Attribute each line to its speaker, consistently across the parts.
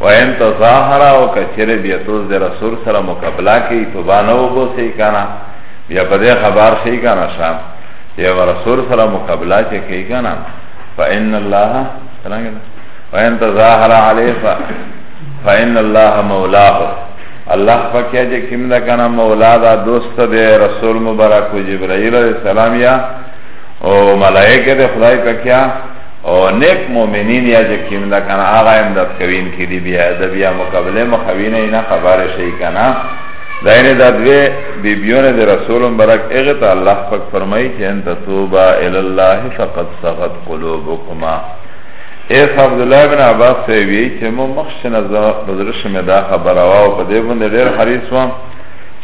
Speaker 1: و ان تظاهر او کچر بیا توز د رسول سره مقابله کی تو بانو بو سی کنا بیا په دې خبر شي کنا شام یا رسول سره مقابله چه کی کنا فان الله څنګه و ان تظاهر علی فان الله مولاه الله پکې چې کیم دا کنه مولا دا دوست دی رسول مبارک جبرائیل علیہ السلام یا او ملائکه د خدای پکې او نیک مومنین یا جه کم دا کنا آغا امداد کوین که دی بیا دا بیا مقابله مخوین اینا خبر شئی کنا دا اینه دا دوی بی بیون دی رسول برک اغتا اللہ پاک فرمائی چه انتا توبا الاللہ فقد سغت قلوبکما ایس عبداللہ بن عباس سیوی چه مو مخشن از بزرش میں دا خبر آوا و پا دی بنده دیر حریص وام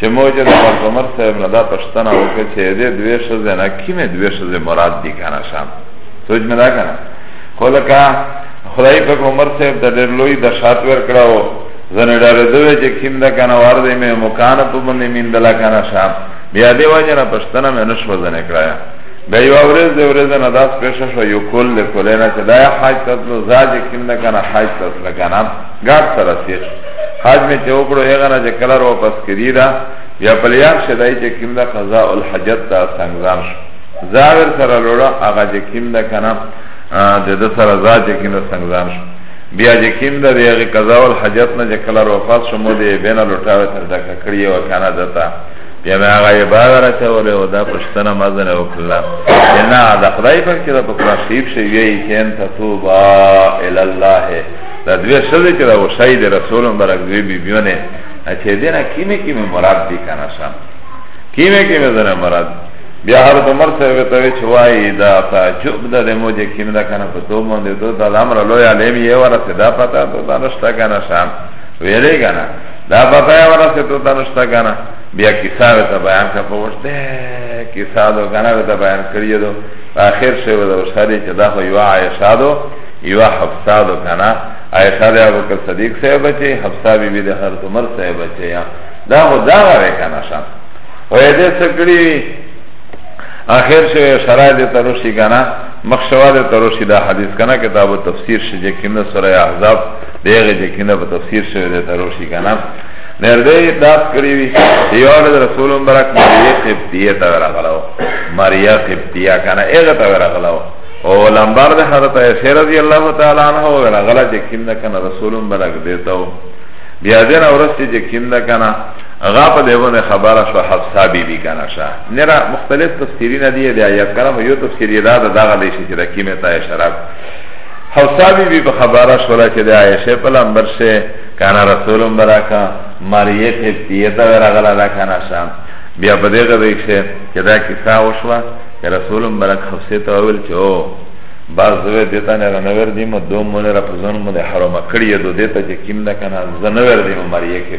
Speaker 1: چه مو جه دا عمر صاحب ندا پشتنا وکر چه دی دوی شزه نا کم دوی شزه مراد دی کنا شام سوچ مې دا کنه خو لکه خدای په عمر صاحب د ډېر لوی د شات ور کړو زنه ډېر دوی چې کیم دا کنه وار دې مې مکان په باندې میندلا کنه شام بیا دې وجه نه پښتنه مې نشو زنه کړایا بیا یو ورځ دې ورځ نه داس پېښه شو یو کول له کولې نه چې دا حاج تاسو زاج کیم دا کنه حاج تاسو لګانا ګار سره سیر حاج مې چې وګړو یې غنا چې کلر واپس کړی دا یا پلیان شدای چې کیم دا قضاء الحجت تا څنګه زاور سره لوړه هغه چې کیم ده که نه د ده سره ځا چې کیم ده سنګزان شو بیا چې کیم ده د هغې قضا او حاجت نه چې کله وفات شو مو د یې بینه لوټاوې تر ډکه کړي یې وه که نه ده ته بیا مې هغه یې بار راچولی او دا پوښتنه ما ځنې وکړله چې نه د خدای پاک چې ده په قرآن شریف شي ویې چې ان تتوبا الی الله دا دوی شده چه دا وشای ده رسول مبرک دوی بی بیونه چه دینا کیمه کیمه مراد دی کنه شم کیمه کیمه زنه مراد بیا هر عمر صاحب ته وی چوای دا تعجب ده د موجه کیم ده کنه په دوه باندې دوه د امر لوی علم یې ورته دا پتا ته دا نشته کنه شام ویلې کنه دا پتا یې ورته ته دا نشته کنه بیا کیسه ته بیان کا پوښته کیسه دو کنه ته بیان کړی دو اخر شی و دا شری چې دا خو یو عائشہ دو یو حفصه دو کنه عائشہ د ابو بکر صدیق صاحب بچي حفصه بیبي د هر عمر صاحب بچي دا خو دا غره کنه شام وی ده سه کری وی آخر شو یو شرای ده تروشی کنا مخشوا ده تروشی ده حدیث کنا کتاب و تفسیر شو جه کم ده سره احزاب دیغه جه کم ده په تفسیر شو ده تروشی کنا نرده داس کری وی یوار ده رسول مبرک مریه قبطیه تا ورا غلاو مریه قبطیه کنا ایغه تا ورا غلاو او لمبار ده حضرت عیسی رضی اللہ تعالی عنہ ورا غلا جه کم ده کنا رسول مبرک دیتاو بیا دین اورس چې کیم ده کنه غا په دی باندې خبره شو حفصه بی بی کنه شه نرا مختلف تفسیرین دی دی آیات کرام یو تفسیر دا دا دغه دی چې د کیمه تا شراب حفصه بی بی په خبره شو چې د عائشه په لمبر شه کنه رسول مبارکا ماریه ته پیدا ورغلا دا کنه شه بیا په دغه دی چې چې دا کیسه وشوه چې رسول مبارک حفصه ته ویل چې او باز زوی دیتا نه نور دی مو دوم مون را پزون مو د حرام کړی دو دیتا چې کیم نه کنه زنور دی مو ماریه کې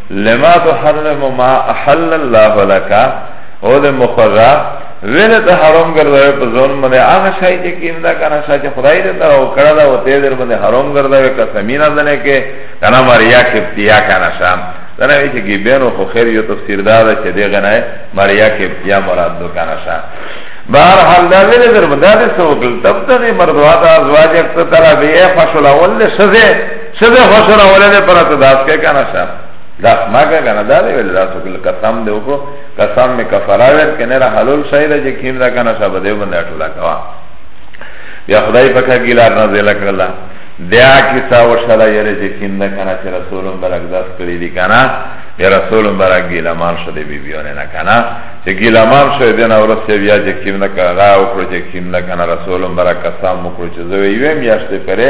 Speaker 1: لما تحرم ما احل الله لك او ده مخذا ویل ته حرام ګرځوي په ځون باندې هغه شای چې کیندا کنه شای چې خدای دې ته او کړه دا او ته دې باندې حرام ګرځوي قسمینا دنه کې کنه مریا کې بیا کنه شام دنه وی چې ګیبنو خو خیر یو تفسیر دا ده چې دې غنه مریا کې بیا مراد دو کنه شام بهر حال دا ویل در باندې څه وکړ تب ته مرضات ازواج اکثر طلبه فشل اول له سزه څه به حسن اولنې پر ته داس کې کنه شه داس ما کې کنه دا دی ول داس کې قسم دی وکړو قسم می کفاره ور کنه را حلول شاید چې کیم دا کنه شه بده باندې ټولا کوا یا خدای پکا ګیلا نازل کړلا دیا کیسا و شلا یره چې کیم دا کنه چې رسول برک داس کړی دی کنه یا رسول برک ګیلا مان شو دی بیبیونه نه کنه چې ګیلا مان شو دی نه ورسې بیا چې کیم دا کنه او کړو چې کیم دا کنه رسول برک قسم وکړو چې زوی ویم یاشته پره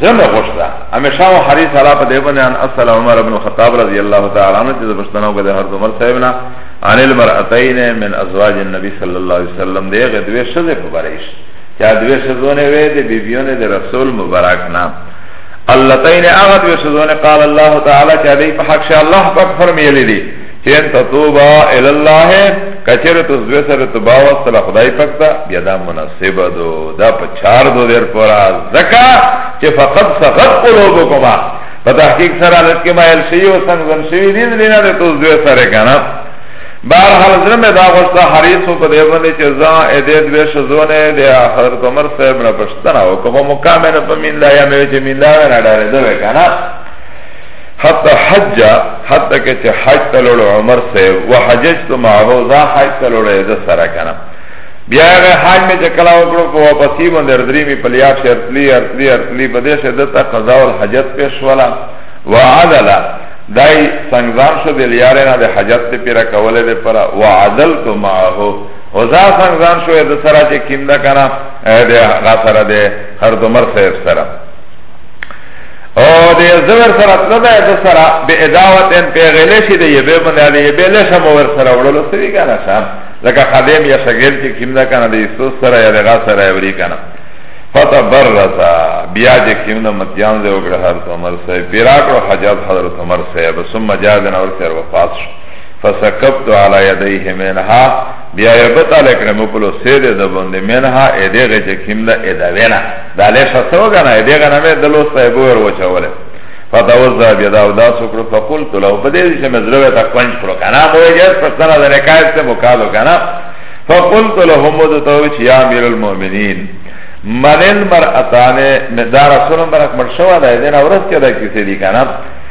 Speaker 1: زم غوشتا همیشه او حریص علا په دی باندې ان اصل عمر ابن خطاب رضی الله تعالی عنہ چې بشتنو غد هر عمر صاحب نه عن المرأتين من ازواج النبي صلى الله عليه وسلم دی غدوی شذ په بریش چا دوی شذونه وې د بیبیونه د رسول مبارک نام اللتین اغد وشدون قال الله تعالی چه دی پا حق شا الله پاک فرمیلی دی چین تطوبا الاللہ کچر تو زوی سر تو باوست تلا خدای پکتا بیا دا مناسب دو دا پچار دو دیر پورا زکا چه فقط سخط قلوبو کما پا تحقیق سر آلت که مایل شیو سنگ زن شیو دید لینا دی تو زوی سر کنا بار حال زرم دا غصتا حریصو پا دیبانی چه زا ایدید بیش زونه دی حضرت عمر صاحب نا پشتنا وکفو مکامن پا مین لا یا میوچه مین لا وینا داره دوی کنا حتی حج حتی که چه حج تلول عمر صاحب و حججت معه زا حج تلول ده سره کنه بیا هغه حج می چې کلا وکړو په واپسی باندې دردری می پلیاب شرطلی ارتلی ارتلی په دې شه دته قضا او حجت پیش ولا وعدل دای څنګهار شو د لیاره نه د حجت ته پیرا کوله د پر وعدل تو معه او ځا څنګهار شو د سره چې کیندا کنه د غا سره د هر دمر صاحب سره او د زور سره تلو ده د سره به اداوت ان په غلې شي دی به باندې علي به له شم ور سره وړلو سوي کنه شام لکه خادم یا شګر چې کیم نه کنه د ایسو سره یا دغه سره وری کنه فتبرزا بیا چې کیم نه متیان دی وګړه حضرت عمر صاحب پیرا کړو حجاز حضرت عمر صاحب ثم جاءنا اور سر وفات شو فسکبت علی یدیه منها بیا یبت علی کرم په لو سید د باندې منها اې دغه چې کیم نه اداوینا دا له شسو غنا دې غنا مې دلو صاحب ور وچوله فتوزا بيدا او دا سکرو فقلت له بده دې چې مزلوه تا کنج کړو کنه مو یې پر سره د رکایت ته مقابله کنه فقلت له هم د تو چې یا امیر المؤمنین منل مراتانه مدار سره مرک مرشوا ده دې نه ورس کې ده کیسې دي کنه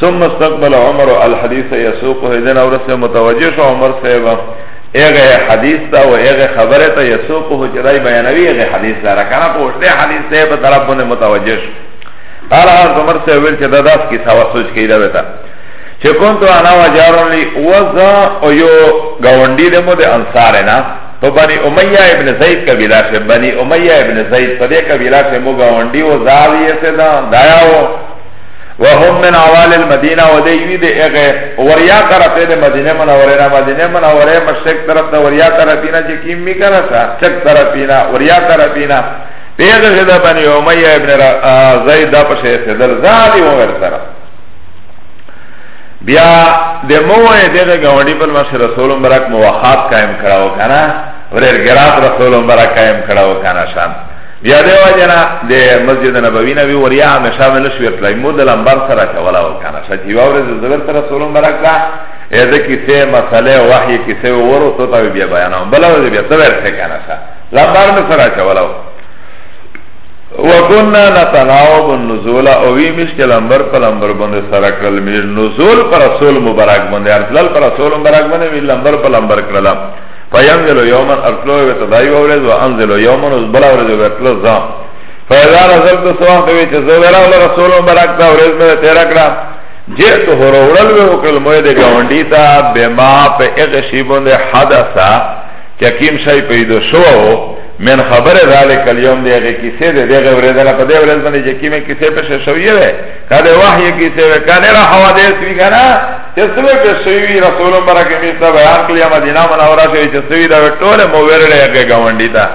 Speaker 1: ثم استقبل عمر الحديث يسوقه اذن اورس متوجه شو عمر صاحب اغه حدیث تا و اغه خبره تا يسوقه جدای بیانوی اغه حدیث لاره کنه پوښته حدیث ته په طرف باندې متوجه شو قال عمر صاحب ول چې دا داس کی ثوا سوچ کیدا وتا چې کوم تو انا وجارون لی وزا او یو گاونډی دمو د انصار نه په بني امیہ ابن زید قبیلہ سے بني امیہ ابن زید په دې قبیلہ سے مو گاونډي و زاویه سے دا دایاو وهم من عوال المدینه و دی یوی دی اغه وریا طرفه دی مدینه منوره نه مدینه منوره مشرق طرف ته وریا طرفینا چې کیم می کنه سا چک طرفینا وریا طرفینا پیغه شده بنی امیه ابن زید دا پشه سدل زادی و ور طرف بیا د موه دغه غونډي په مشه رسول مبارک موحد قائم کړه وکنه ورګرات رسول مبارک قائم کړه وکنه شان بیا دی وجه نه د مسجد نبوی نه وی وریا همیشه مې نشو ورتلای مو د لمبر سره کولا وکنه چې یو ورځ زبر تر رسول مبارک دا اېده کیسه مسله وحی کیسه ورو ته تا بیا بیانوم بل ورځ بیا ته ورته کنه سا لمبر مې سره کولا وکنا نتناوب النزول او وی مشکل لمبر په لمبر باندې سره کړل مې نزول پر رسول مبارک باندې ارتل پر رسول مبارک باندې وی لمبر په لمبر کړل فینزل یومن ارتلو وی تدائی وورز و انزل یومن از بلا ورز و ارتلو زام فیضا نزل تو سوان دوی چه زویرا و رسول مبرک تا ورز میں تیرا کرا جئت هو روڑل وی وکل موی ده گوندی تا بما پا اغشی بند حدثا چه کم شای پیدو شو من خبر ذالک اليوم دی اغی کسی دی دی غی وریدنا پا دی ورز بندی چه کمی کسی پشه شویه وی کده وحی کسی وی کنه را حوادث وی کنه چه سوی پیش شوی رسول مبرک میستا بیان کلی مدینه منورا شوی چه سوی دا طول مویرد اگه گوندی تا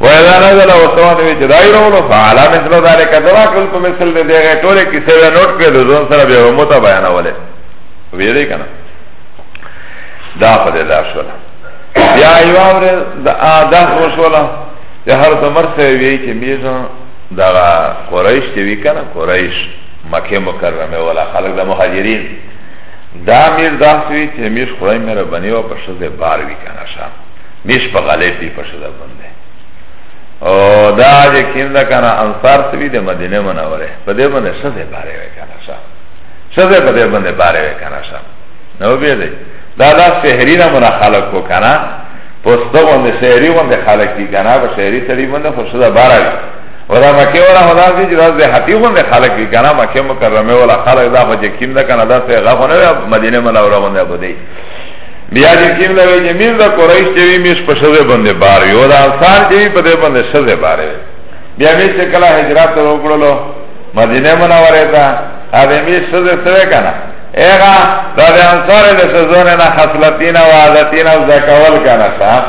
Speaker 1: و اذا نزل وسوان وی چه دای رولو فعلا مثل ذالک دوا کل پا مثل دی دیگه طول کسی وی نوٹ کرد زون سر بی امتا بیان اولی ویده کنا دا خود دا شولا یا ایوام ری دا آدم وشولا چه هر دمر سوی وی چه میزن دا قریش چه وی کنا قریش مکه مکرمه ولا خلق دا مهاجرین دا میر دا سوی چه میش خدای میرا بنی و پشز بار بی کنا شا میش پا غلیب بی پشز بنده او دا جه کم دا کنا انصار سوی ده مدینه منوره پا ده بنده شز باره وی کنا شا شز پا ده بنده باره وی کنا شا نو بیده دا دا شهری نا منا خلق کو کنا پستا بنده شهری بنده خلق کی کنا پا شهری سری بنده خوشد باره وی و دا مکه والا خدا سی چه دا زیحتی خون ده خلق بی کنا مکه مکرمه والا خلق دا خو جکیم ده کنا دا سی غفونه ده مدینه منوره خون ده بده بیا جکیم ده وی جمیل ده قرائش چوی میش پا شده بنده بار وی و دا انسان چوی پا ده بنده شده بار وی بیا میش چه کلا حجرات رو کرلو مدینه منوره ده اده میش شده سوه کنا ایغا دا ده انسان ده شزونه نا خسلتینا و عادتینا و زکول کنا شا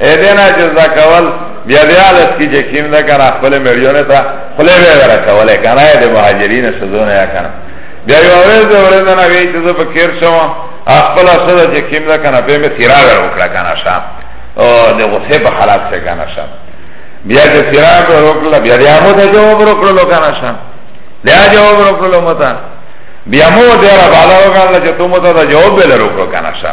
Speaker 1: ایدینا جزا کول بیا بیا لس کی جکیم ده کنا خپل مریونه تا خلی بی برا کوله کنا ایده مهاجرین سزونه یا کنا بیا یو ورز ده ورز ده نوی چیزو پا کیر شما اخپل صدا جکیم ده کنا پی می تیراغر اکلا کنا شا ده غصه پا خلاق سه کنا شا بیا چه تیراغر اکلا بیا بیا مو ده جواب رکلو کنا شا بیا جواب رکلو متا بیا مو ده را بالا وکالا چه تو متا ده جواب بلر اکلو کنا شا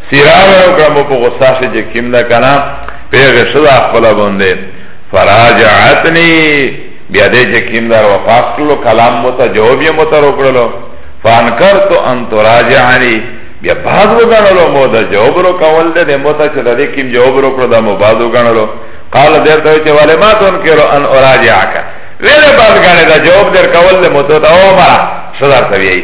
Speaker 1: سیرا به وکړم په غصه شي چې کیم ده کنه پیغه شدا خپل باندې فراجعتنی بیا دې چې کیم دار وفاق کړلو کلام مو ته جواب یې مو ته وکړلو فانکرت ان تراجعنی بیا بعد وګڼلو مو دا جواب رو کول دې مو ته چې دې کیم جواب رو کړو دا مو بعد وګڼلو قال دې ته چې والے ما تون کړو ان اراجعک ویله بعد غنه دا جواب در کول دې مو ته او ما صدر ته وی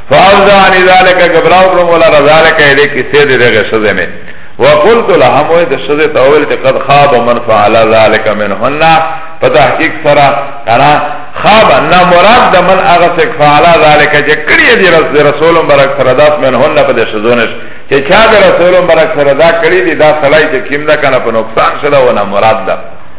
Speaker 1: فافزانی ذالک گبراو کرم ولا رذالک ایده کسی ده ده شده نه وقلت لهم وی ده شده تاویل چه قد خواب من فعل ذالک من هننا پا تحقیق سرا کنا خواب نا مراد ده من اغسک فعل ذالک چه کری دی رسول برک سرداس من هننا پا ده شدونش چه چا ده رسول برک سردا کری دی دا صلاحی چه کم ده کنا پا نقصان شده و نا مراد ده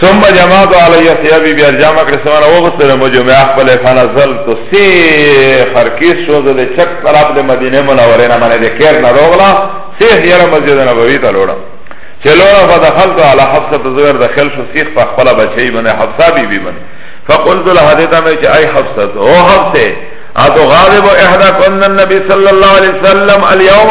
Speaker 1: ثم جماعت علی ثیابی بیا جامع کړ سمانه وغسل مو جمعه خپل فنزل تو سی خرکیس شو د چک طرف د مدینه منوره نه منه د کیر نه روغلا سی یره مسجد نبوی ته لوړم چلوړه فدخلت علی حفصه زویر داخل شو سیخ په خپل بچی باندې حفصه بی بی باندې فقلت لها دیتا مې چې ای حفصه او حفصه اتو غالب احدا کن النبی صلی الله علیه وسلم اليوم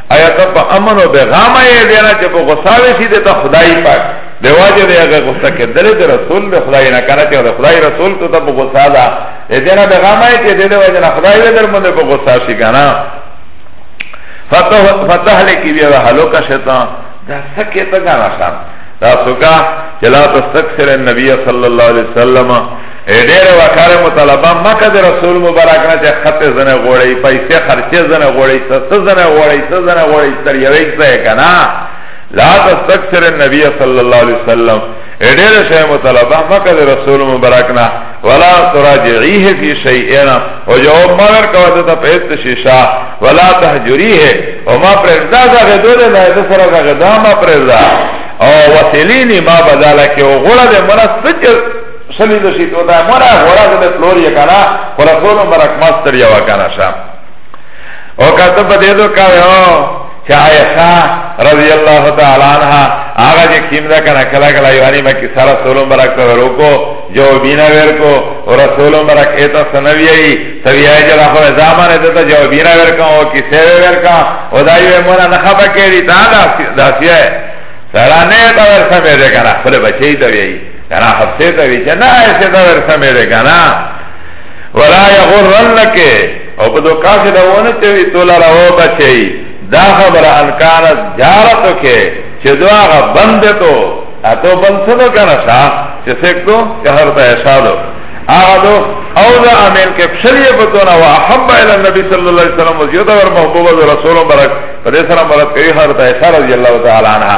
Speaker 1: ایا ته په امن او به غم یې دینا چې په غصه وشي د ته خدای پاک د واجه دی هغه غصه کېدل د رسول د خدای نه کنه چې د خدای رسول ته په غصه ده دینا به غم یې چې د واجه نه خدای دې در باندې په غصه شي کنه فتح فتح لکی بیا هلو کا شیطان دا سکه ته کنه شان دا سکه چې لا تستكثر النبي صلى الله عليه وسلم ډیر وکړ مطالبه مکه د رسول مبارک نه چې خط زنه غوړی پیسې خرچه زنه غوړی سس زنه غوړی سس زنه غوړی تر یو یک ځای کنا لا تستكثر النبي صلى الله عليه وسلم ډیر شی مطالبه مکه د رسول مبارک نه ولا تراجعيه في شيئنا او جواب مگر کو ته پیت شیشا ولا تهجريه او ما پرزا دا غدو ده نه سره غدا ما پرزا او وسليني ما بداله کې او غړه ده مرا سچ سلی دشی تو دا مرا غورا زده پلور یه کنا خرسول مرک مستر یوا کنا شا او کتب دیدو کاوی او چه آیشا رضی اللہ تعالی عنہ آغا جه کیم دا کنا کلا کلا یوانی مکی سا رسول مرک تورو کو جو بینا ویر کو و رسول مرک ایتا سنویئی سویئی جدا خو زامان دیتا جو بینا ویر کن و کسی ویر کن و دایوی مونا نخبا کری تا دا سیئی سرانه تا ورسا میده کنا خلی بچهی تا بیئی کنا حفظه تا ویچه نا ایسه دا ورسا میره کنا ولا یغرن لکه او په دوکا کې دا ونه چوي تولا را و بچي دا خبر ان کان جارتو کې چې دوا غ بند ته اتو بند سره کنه شا چې سکتو که هر ته اشادو هغه دو او دا امین کې شریعه په تونه وا حب الى النبي صلی الله علیه وسلم او یو دا ور محبوب رسول مبارک پر سره مبارک کوي هر ته اشاره رضی الله تعالی عنها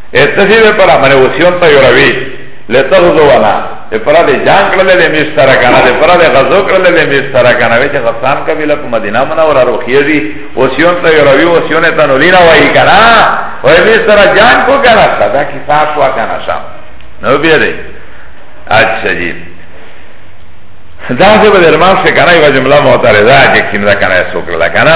Speaker 1: ایسا فی وی پرا منه وسیون تا یوروی لتغزو ونا وی پرا دی جان کرلی لی میش سارا کنا وی پرا دی غزو کرلی لی میش سارا کنا وی چه غسان کبیلا پا مدینه منا ورا روخیه دی وسیون تا یوروی وسیون تا نولینا وی کنا وی میش سارا جان کو کنا شا دا کسا شوا کنا شا نو بیده اچھا جی دا سه به درمان سه کنه یو جمله معترضه چې کیم دا کنه سوکړه کنه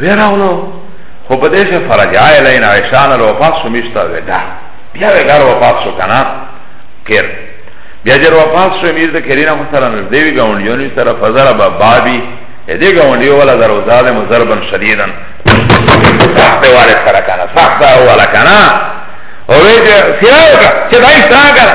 Speaker 1: ویراولو خو په دې سره فرجا الینا عشان له وفات شو میشتا ودا بیا وګار وفات شو کنه کیر بیا جر وفات شو میر د کرینا مثلا دیوی گاونډیونی سره فزر بابی دې گاونډیو ولا درو ظالم ضربن شدیدا سخت واره سره کنه سخت واره کنه او وی چې سیاو کا چې دای سترا کنه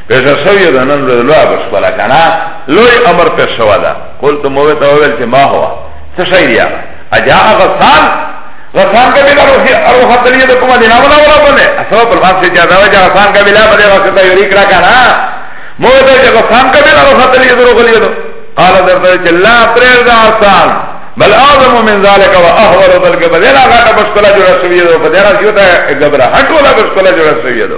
Speaker 1: پیشه شوی ده نن ورځ لوی بشپړه کنه لوی امر پیش شوی ده قلت موه ته وویل چې ما هوا څه شی دی هغه اجا غسان غسان قبیله روحی اروح تلیه ده کومه دینا ولا ولا بنه اصلا پر باندې چې دا وجه غسان قبیله بده وخت ته یوری کرا کنه موه ته چې غسان قبیله اروح تلیه ده روغلیه ده قال درته چې لا پرېر ده غسان بل اعظم من ذلك واحور بلکه بدلا غټه بشکلا جوړه شوی ده په دې راځي ته غبره هټولا بشکلا جوړه شوی ده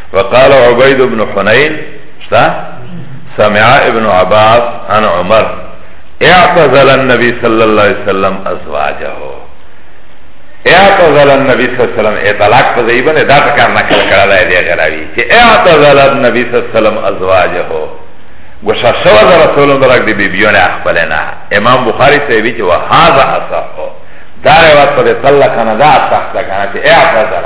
Speaker 1: وقال عبيد بن حنين شتا سمع ابن عباس عن عمر اعتزل النبي صلى الله عليه وسلم ازواجه اعتزل النبي صلى الله عليه وسلم اطلاق په ځای باندې دا کار نه کړ کړه دا دی غراوی چې اعتزل النبي صلى الله عليه وسلم ازواجه گوشا شو دا رسول الله راک دی بیبیون اخبرنا امام بخاری صحیبی چه و هذا اصحو دا روایت پر طلقنا دا اصح دا کنا چه اعتزل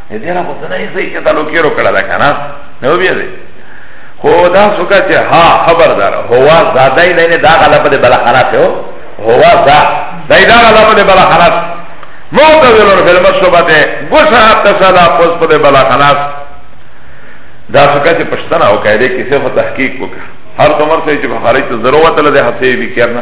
Speaker 1: دې نه خو څه نه یې صحیح چې تعلق یې وکړه ده که نه نو بیا دی خو دا څوکه چې ها خبردار هوا زاده یې نه دا غلبه د بلا خلاص یو هوا زا دا دا غلبه د بلا خلاص معتذرون فی المصوبه غصه تسلا پس په بلا خلاص دا څوکه چې پښتنه او قاعده کې څه تحقیق وکړه هر عمر سے چې بخاری ته ضرورت لده حسیبی کرنا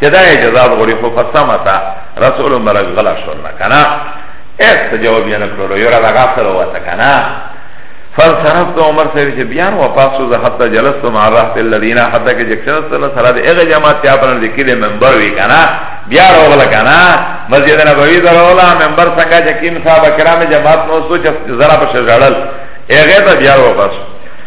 Speaker 1: چه دا اجازات غوری خو فسمتا رسول مبرک غلا شور نکنا ایست جواب یا نکلو یورا دا غافر ہوا تکنا فانصرفت عمر صاحب چې بیان واپس وز حتا جلست مع رحت الذين حتا کې جکشن سره سره د هغه جماعت ته پر ذکر منبر وی کنه بیا راغله کنه مسجد نبوي درولا منبر څنګه چې کیم صاحب کرام جماعت نو سوچ زرا په شړل هغه ته بیا واپس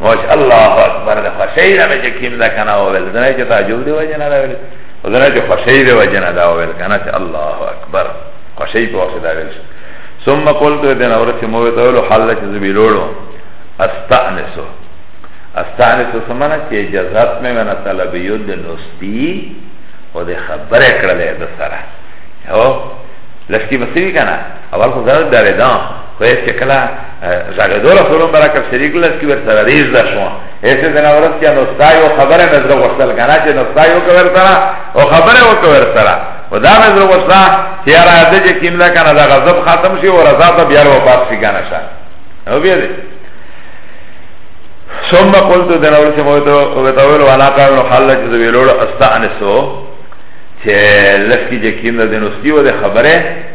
Speaker 1: وش الله اکبر ده خوشی ده مجه کم ده کنه اول دنه چه تعجب ده وجنه ده ولی و دنه چه خوشی ده وجنه ده اول کنه چه الله اکبر خوشی پا وقت ده ولی ثم قلت دنه ورسی مویت اولو حل چه زبی لولو استعنسو استعنسو سمانا چه اجازت میں منا طلبیو ده نستی و ده خبر اکڑا ده ده سرا او لشکی بسیوی کنه اول خود داره داره دان خو هیڅ چې کله غږېدو رسول الله برا کړ شریک لس کې ورسره ریز ده شو هیڅ ځنه ورس چې نو ستا یو خبره مې زړه غوښتل که نه چې نو ستا یو که ورسره او خبره وکړه ورسره و دا مې زړه غوښته چې یاره د چې کیم ده که نه دا غضب ختم شي او رضا ته بیا واپس شي که نه شه او بیا دی ثم قلت دنا ورسې مو ته وتاول وانا قال خلک زویلوړ استانسو چې لکه چې کیم ده نو ستی و د خبره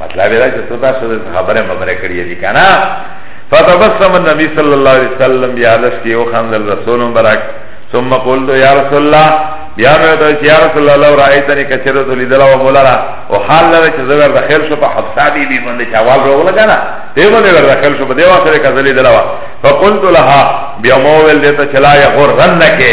Speaker 1: مطلب دا چې سودا سودا خبره مبره کړی دي کنه فتبسم النبي صلى الله عليه وسلم بیا د شی او خان رسول مبارک ثم قلت يا رسول الله بیا مې ته چې یا رسول الله لو رايتني کثرت لیدل او مولانا او حال لره چې زبر داخل شو په حفصه بي بي باندې چې اول رو لګا نه دی باندې ور داخل شو په دیوا سره کزلی دلوا فقلت لها بیا مو ول دې ته چلا یا غور غنکه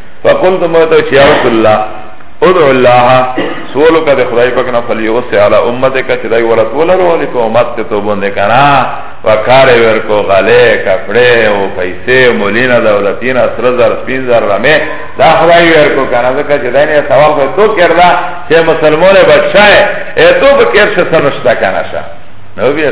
Speaker 1: فقلت متو چې یا رسول الله ادعو الله سوالو کا د خدای پاک نه فلی اوسه علی امته کا چې دای ولا ټول ورو په امت ته تو باندې کنا وکار ور کو غله کپڑے او پیسې مولینا دولتین اسر زر سپین زر رمه دا خدای ور کو کنا ځکه چې دای نه سوال کو تو کردا چې مسلمان بچای ای تو به کېر څه سمشتا کنا شه نو بیا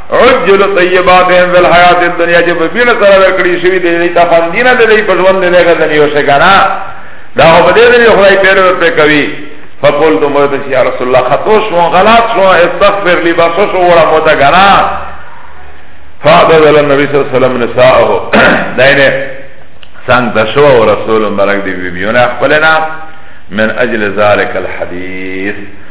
Speaker 1: عجل طیبات ان ذل حیات الدنیا چې په بیړه سره ورکړي شوی دی دې ته خوندینه د دې په ژوند نه لګا د یو څه کنه دا په دې دې خدای پیر ورته کوي فقول تو مرد شي یا رسول الله خطو شو غلط شو استغفر لي بس شو ورا موتا غنا فاضل النبي صلی الله علیه وسلم نساءه دینه سنگ دشو رسول مبارک دی بیونه خپلنا من اجل ذلك الحديث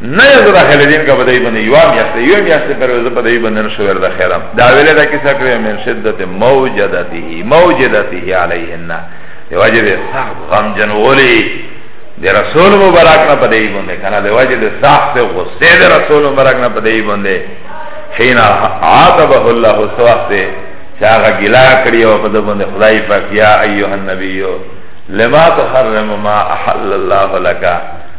Speaker 1: نه یې زه داخله دین که په دی باندې یوه میاشت یوه میاشت پر زه په دی باندې نشو ور داخلم دا ویلې دا کیسه کړې من شدت موجدته موجدته علیهن دی وجه دې سخت غم جن ولی دی رسول مبارک نه په دی باندې کنه دی وجه دې سخت غصه دی رسول مبارک نه په دی باندې حين عاتبه الله سواسته چاغه ګلا کړی او په دغه باندې خدای پاک یا ایه النبیو لما تحرم ما احل الله لك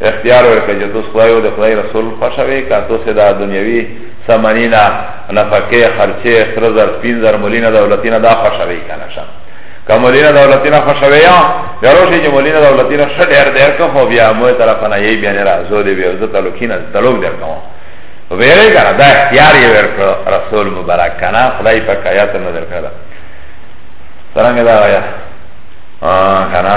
Speaker 1: اختیار ورکړه چې توس خدای او د خدای رسول خوښوي که توس د دنیوي سامانینا نفقه خرچه سره زر سپین زر مولینه دولتینه دا خوښوي که نه شه که مولینه دولتینه خوښوي یا بیا روشي چې مولینه دولتینه ښه ډېر ډېر که خو بیا مو طرفه نه یې بیا نه راځو دی بیا زه تعلقینه تعلق ډېر کوم ویره کنه دا اختیار یې ورکړ رسول مبارک کنه خدای پاک آیات نظر کړه څنګه دا آیا کنه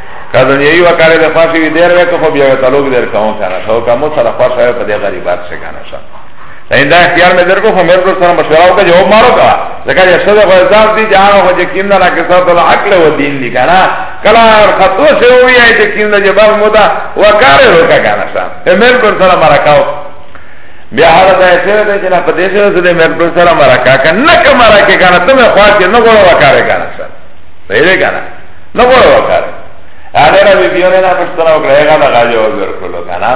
Speaker 1: که دنیایی و کاری ده خوشی وی دیر وی که خوب یو تلوگ دیر کون کنه شو که مو سر خوش آیو پا دی غریبات شی کنه شو این دا اختیار می دیر کو خو میر پر سر مشوراو که جواب مارو که ذکر یه شده خو ازاز دی جا آغا خو جکیم دا ناکسات العقل و دین دی کنه کلا خطو سے ہوئی آئی جکیم دا جبال مودا و کاری رو که کنه شو میر پر سر مرکاو بیا حالا دا ایسه ده چه نا پا دیسه ده سده میر پر سر مرکا کنه نکا مرکا کنه تم خواست نگوڑا و کاری کنه شو سیده کنه نه ګوره وکړ هغه را بي بيونه نه پښتنه وکړه هغه دا غاجه وګور کولو کنه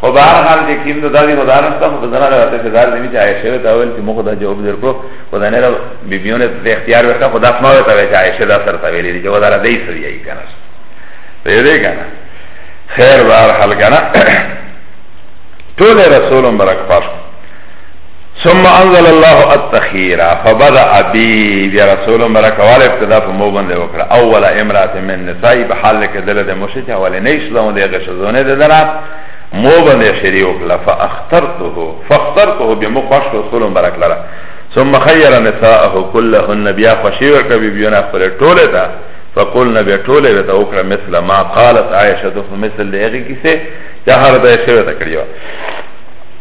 Speaker 1: خو بهر حال چې کیم د دادی خدا نه ستاسو په ځنه راته چې دار دې چې عائشه ته اول چې موږ دا جواب درکړو خدا نه بي بيونه د اختیار ورته خدا ما ته چې عائشه دا سره ویلې دي چې ودا را دې سړي یې کنه دې کنه خیر بهر حال کنه ټول رسولم برک پاش ثم انزل الله التخير فبدا ابي بیا رسول مبارک والا ابتدا په مو باندې وکړه اول امرات من نساء په حال کې دله د مشي ته ولې نه شلو دې غشزونه ده درا مو باندې شری وکړه فاخترته فاخترته بمخش رسول مبارک لره ثم خير نساءه كلهن بیا خوشي ورکړه بیبیونه پر ټوله ده فقلنا بیا ټوله وته وکړه مثل ما قالت عائشه مثل دې هغه کیسه چې هر ځای شوی تکړه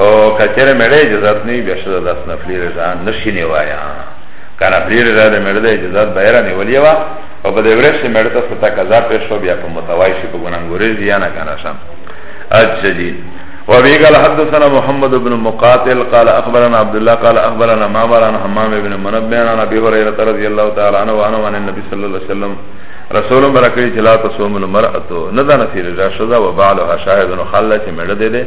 Speaker 1: او کچره مړه اجازه نه بیا شدا داس نه فلی رضا نشی نه وایا کنه فلی رضا د مړه د اجازه بهر نه ولی وا او په دې ورسې مړه ته ستا قضا پیش شو بیا په متوای شي په ګناګورې دی نه کنه شم اچھا جی وابي قال حدثنا محمد بن مقاتل قال اخبرنا عبد الله قال اخبرنا معمر عن حمام بن منبه عن ابي هريره رضي الله تعالى عنه وعنه عن النبي صلى الله عليه وسلم رسول برکړي چې لا تصوم المرأه نه ده نفي رضا شذا وبعلها شاهد خلت مړه ده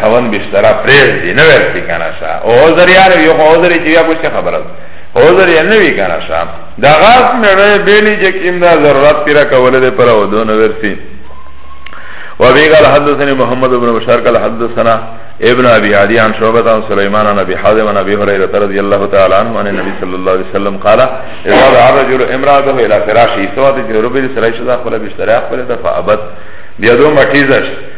Speaker 1: خون بسترا پریز دی نویر سی کانا شا او عذر یار یو خو عذر چی یا کچھ خبر از عذر یا نوی کانا شا دا غاز میڑوی بیلی جک امدا ضرورت پیرا کولی دی پر او دو نویر سی وابي قال حدثني محمد بن بشار قال حدثنا ابن ابي عدي عن شعبة عن سليمان عن ابي حازم عن ابي هريره رضي الله تعالى عنه عن النبي صلى الله عليه وسلم قال اذا دعا الرجل امراته الى فراشه سواد جربه سرائش ذا خلا بشتريا خلا دفع ابد بيدو مكيزش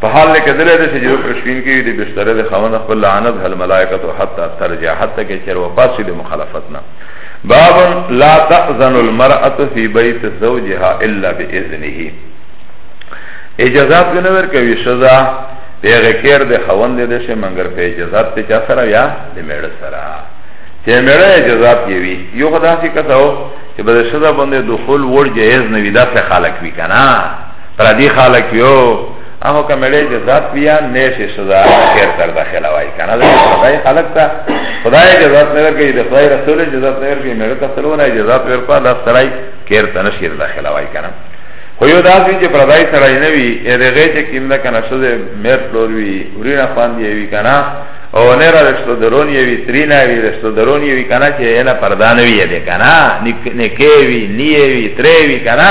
Speaker 1: په حال له کدل د سجده پر شوین کې د بستر د خوند خپل لعنت هل ملائکه تو حتا ترجع حتا کې چر و پاسې د مخالفت نه باب لا تحزن المرأه في بيت زوجها الا باذنه اجازات نه ور کوي سزا پیغه کېر د خوند د شه منګر په اجازات ته چا سره یا د میړ سره چې میړ اجازات یې وی یو خدای څخه کتاو چې بده سزا باندې دخول ور جایز نه وي دا څه خلک وی کنه پردی خلق یو اهو کمړې چې ذات بیا نشه سزا خیر تر داخله وای کنه دا خدای خلق ته خدای چې ذات نه ورکړي د خدای رسول چې ذات نه ورکړي مړ ته سلونه چې ذات ورکړه دا سړی خیر ته نشه داخله وای کنه خو یو داسې چې پردای سړی نه وي هغه چې کینده کنه سزا مر فلور وي ورینه خوان دی وی کنه او نه را رشتو درون یوی ترینا وی رشتو درون یوی کنا چه اینا پردانوی یده کنا نکیوی نیوی تریوی کنا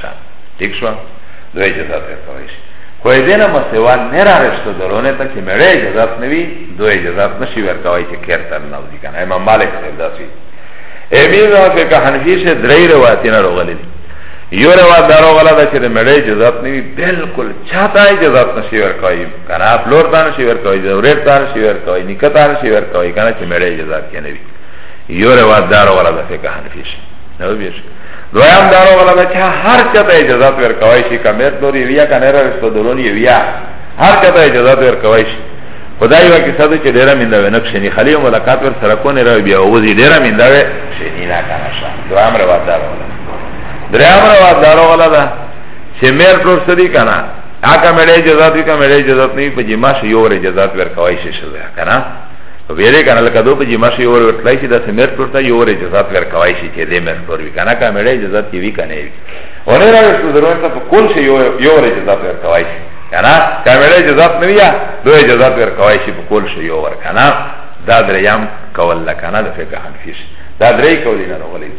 Speaker 1: شان ٹھیک شو دو اجازت ورکوي شي خو دې نه مسوا نه راغشته درونه ته چې مړې اجازت نه وي دو اجازت نشي ورکوي چې کېر تر نه وځي کنه امام مالک صاحب داسي امي دا چې که حنفي شه درې روایت نه راغلي یو روایت دارو غلا دا چې مړې اجازت نه وي بالکل چاته اجازت نشي ورکوي کنه فلور ته نشي ورکوي ضرورت ته نشي ورکوي نکته نشي ورکوي کنه چې مړې اجازت کې نه وي یو روایت دارو غلا دا چې که حنفي شه نو بیش دویم دارو غلا دا چه هر چه تا اجازت ورکوائی شی کمیت نور یویا کنیره رسو دلون یویا هر چه تا اجازت ورکوائی شی خدای وا کیسه ده چې ډیره مینده و نه کښنی خلی ملاقات ور سره کو نه راوی بیا وځي ډیره مینده و کښنی نه کنه شا دوام روا دار ولا درام روا دار ولا دا چې مېر ټول سړي کنه هغه مړې جزات وی کوم مړې جزات نه په جما شي یو ور جزات ور کوي شي شوه کنه ویره کنه لکه دو په جما شي اور ورتلای شي د سمیر پورته یو ور اجازه ور کوي شي چې دې مر تور وی کنه کا مړې اجازه تی وی کنه وی اور نه راځي ته ضرورت ته کول شي یو یو ور اجازه ور کوي شي کنه کا مړې اجازه نه ویا دو اجازه ور کوي شي په کول شي یو ور کنه دا دریم کول لکنه د فقه حنفی شي دا درې کول نه غولې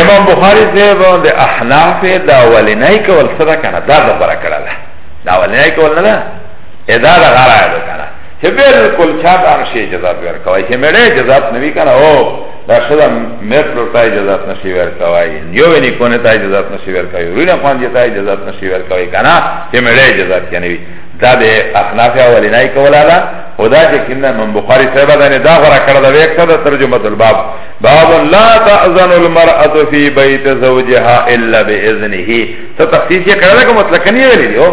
Speaker 1: امام بخاری دې باندې احناف دا ولنای کول سره کنه دا د پر کړه دا ولنای کول نه دا دا غره ده کنه چه بلکل چا دانشی اجازت ورکوائی چه میڑه اجازت نوی کنه او دا شده مرد رو تا اجازت نشی ورکوائی نیوی نیکونه تا اجازت نشی ورکوائی روی نخوانجی تا اجازت نشی ورکوائی کنه چه میڑه اجازت کنوی دا ده اخناف اولی نای کولا دا او دا چه کنه من بخاری صحبه دانه دا غرا کرده ویکتا دا ترجمت الباب باب لا تأذن المرأة في بيت زوجها الا بإذنه تو تخصیص یہ کرده که مطلقا نیوی لیو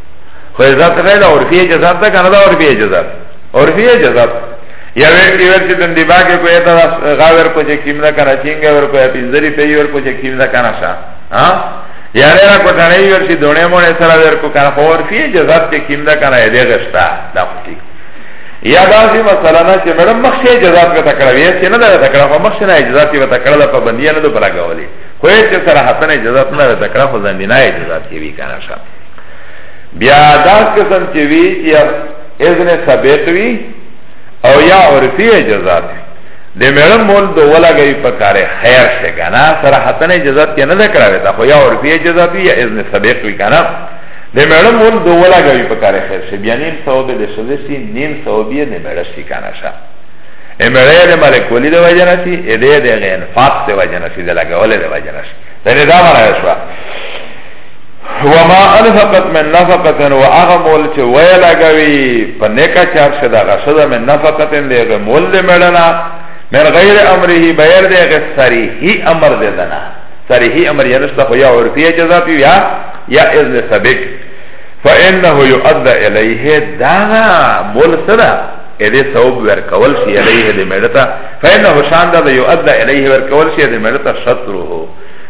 Speaker 1: خو عزت غیر عرفی اجازت ده کنه دا عرفی اجازت عرفی اجازت یا ویر کی ویر چه دن دیبا که کوئی تا غاور کو چه کیم ده کنه چینگه ور کو یا پیزدری پی ور کو چه کیم ده کنه شا یا ریرا کو تنهی ور چه دونه مونه سرا ور کو کنه خو عرفی اجازت چه کیم ده کنه ایده غشتا دا خوشی یا داسی مسئله نه چه مدام مخشه اجازت که تکڑا ویس چه نده تکڑا خو مخشه نه اجازت که تکڑا ده پا بندیه ندو پلا گولی خوی چه سراحتن اجازت نده تکڑا خو زندینا اجازت که بی کنه شا بیا دا قسم چې وی چې اذن سبق وی او یا عرفی اجازات وی د میړه مول دو ولګی په کار خیر شه کنه سره حتن اجازات کې نه ذکراره دا خو یا عرفی اجازات وی یا اذن سبق وی کنه د میړه مول دو ولګی په کار خیر شه بیا نیم ثواب د شذسی نیم ثواب یې د میړه شي کنه شه امره ده ملک ولی ده وجه نسی اده ده غین فاق ده وجه نسی ده لگه ولی ده وجه نسی ده نظام را یشوا وما انفقت من نفقتن و اغا مول چه وی لگوی پا نیکا چار شده اغا شده من نفقتن ده اغا مول ده مدنا من غیر امره بیر ده اغا سریحی امر ده دنا سریحی امر ینشتا خو یا عرفیه جزا پیو یا یا اذن سبک فا انه یؤدد الیه داغا مول صدا اده ثوب ورکول شی الیه ده مدتا فا انه شانده ده یؤدد الیه ورکول شی ده مدتا شطره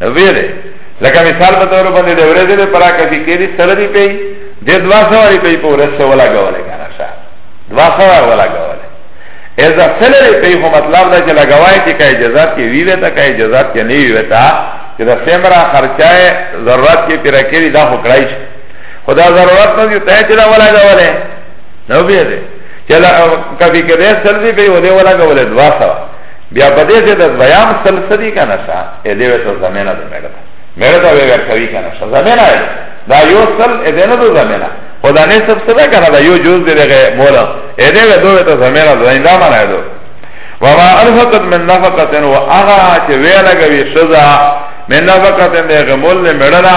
Speaker 1: ویره لکه مثال په تور باندې د ورځې په پرا کې کې دي سره دی پي د دوا سواري پي په ورځ سره ولا غول کنه شا دوا سوار ولا غول اذا سره پي هو مطلب دا چې لګوای چې کای جزات کې وی وتا کای جزات کې نه وی وتا چې دا سمرا خرچه ضرورت کې پر کې دا هکړای شي خدا ضرورت نه دی ته چې دا ولا غول نو به دې چې لا کبي کې دې سره دی پي ودې ولا غول دوا سوار بیا په دې ځای د دویام سل څه دي که نه شه ای دې ورته زمینه د مېړه ته مېړه ته به یې ورکوي که نه شه زمینه یې دا یو سل ای دې نه دو زمینه خو دا نصف څه ده که نه دا یو جز دی دغه مور ای دې به دو ورته زمینه د زمین دا معنا یې دو وما انفقت من نفقه و هغه چې ویې لګوي ښځه من نفقه د هغه مول نه مېړه نه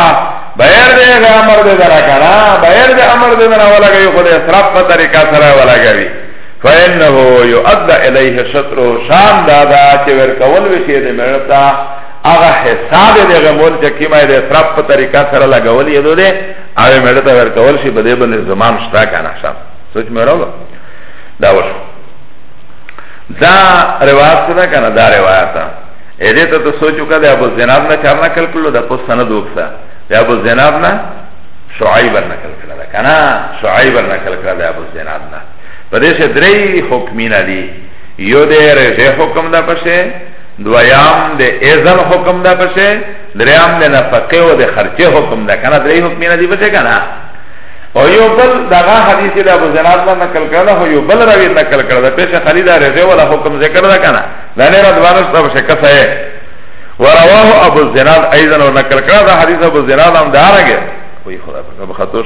Speaker 1: بغیر د هغه امر دې درا که نه بغیر د امر دې نه ولګوي خو د اسراف په طریقه سره ولګوي فإنه يؤدى إليه شطره شان دادا چه ورکول وشی ده مرتا اغا حساب ده غمول چه کما ده اصراف پا طریقه سر لگول یدو ده اغا مرتا ورکول شی بده بنده زمان شتا کانا شان سوچ مرو با دا وشو دا روایت کنا کنا دا روایت ایده تا تو سوچو که ده ابو زناب نا چارنا کل کلو ده پس سند اوکسا ده ابو زناب نا شعیبر نکل کلا ده کنا شعیبر نکل کلا ده ابو زناب نا په دې سره درې حکمینه دي یو د رجه حکم ده پسې دویام د اذن حکم ده پسې دریم د نفقه او د خرچه حکم ده کنه درې حکمینه دي پسې کنه او یو بل دغه حدیث د ابو زناد نه نقل کړه او یو بل راوی نقل کړه د پیش خالد رضی ولا حکم ذکر ده کنه دا نه رضوان صاحب شکه سه ورواه ابو زناد ايضا نقل کړه دا حدیث ابو زناد هم دارګه وی خدا په خاطر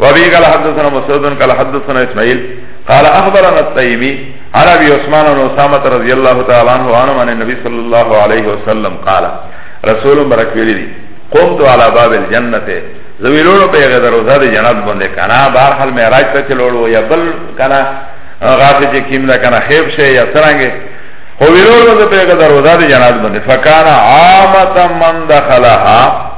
Speaker 1: وبه قال حدثنا مسعود قال حدثنا اسماعيل قال اخبرنا التيمي عن ابي عثمان بن اسامه رضي الله تعالى عنه عن النبي صلى الله عليه وسلم قال رسول برک ویلی دی قمت على باب الجنت زوی لولو پی غدر روزا دی جنت بنده کنا بارحال معراج تا چه لولو یا بل کنا غافی چه کم دا کنا خیب شه یا سرنگه خوی لولو پی غدر روزا دی جنت بنده فکانا عامتا من دخلها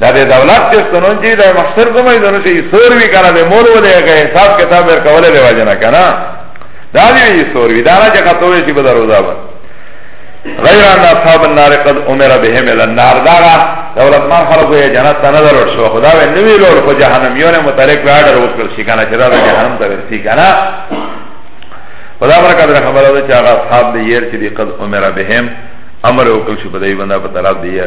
Speaker 1: دا د دولت چې ستنون چې دا مخسر کومې دنو چې سور وی کنه د مول ولې هغه حساب کتاب ور کوله له وجه نه کنه دا دی سور وی دا نه چې خطوې چې بدر ودا به غیر ان اصحاب النار قد امر بهم الى النار دا دولت ما خلق یې جنت ته نظر ور شو خدا به نوی لور خو جهنم یو نه متعلق به اډر وکړ شي کنه چې دا جهنم ته ورسی کنه خدا برکات خبره ده چې هغه اصحاب دې یې چې قد امر بهم امر وکړ شي په دې باندې په طرف دې یې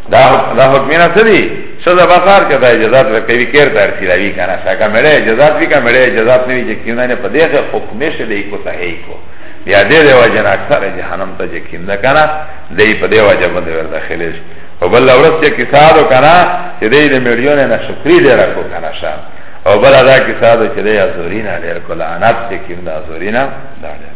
Speaker 1: دا دا حکمینه څه دي سزا بخار کدا اجازات ورکوي کېر ته ارسیلاوي کنه شاګه مړې اجازات وی کا مړې اجازات نه وی چې کینه نه پدې ښه حکم شه دی کو ته هی کو بیا دې دی وجه نه اکثر جهنم ته چې کینه کنه دې پدې وجه باندې ور داخله شي او بل اورس چې کسادو کنه چې دې دې مړیو نه شکرې دې راکو کنه شا او بل ادا کسادو چې دې ازورینا ډېر کو لعنت چې کینه ازورینا دا ډېر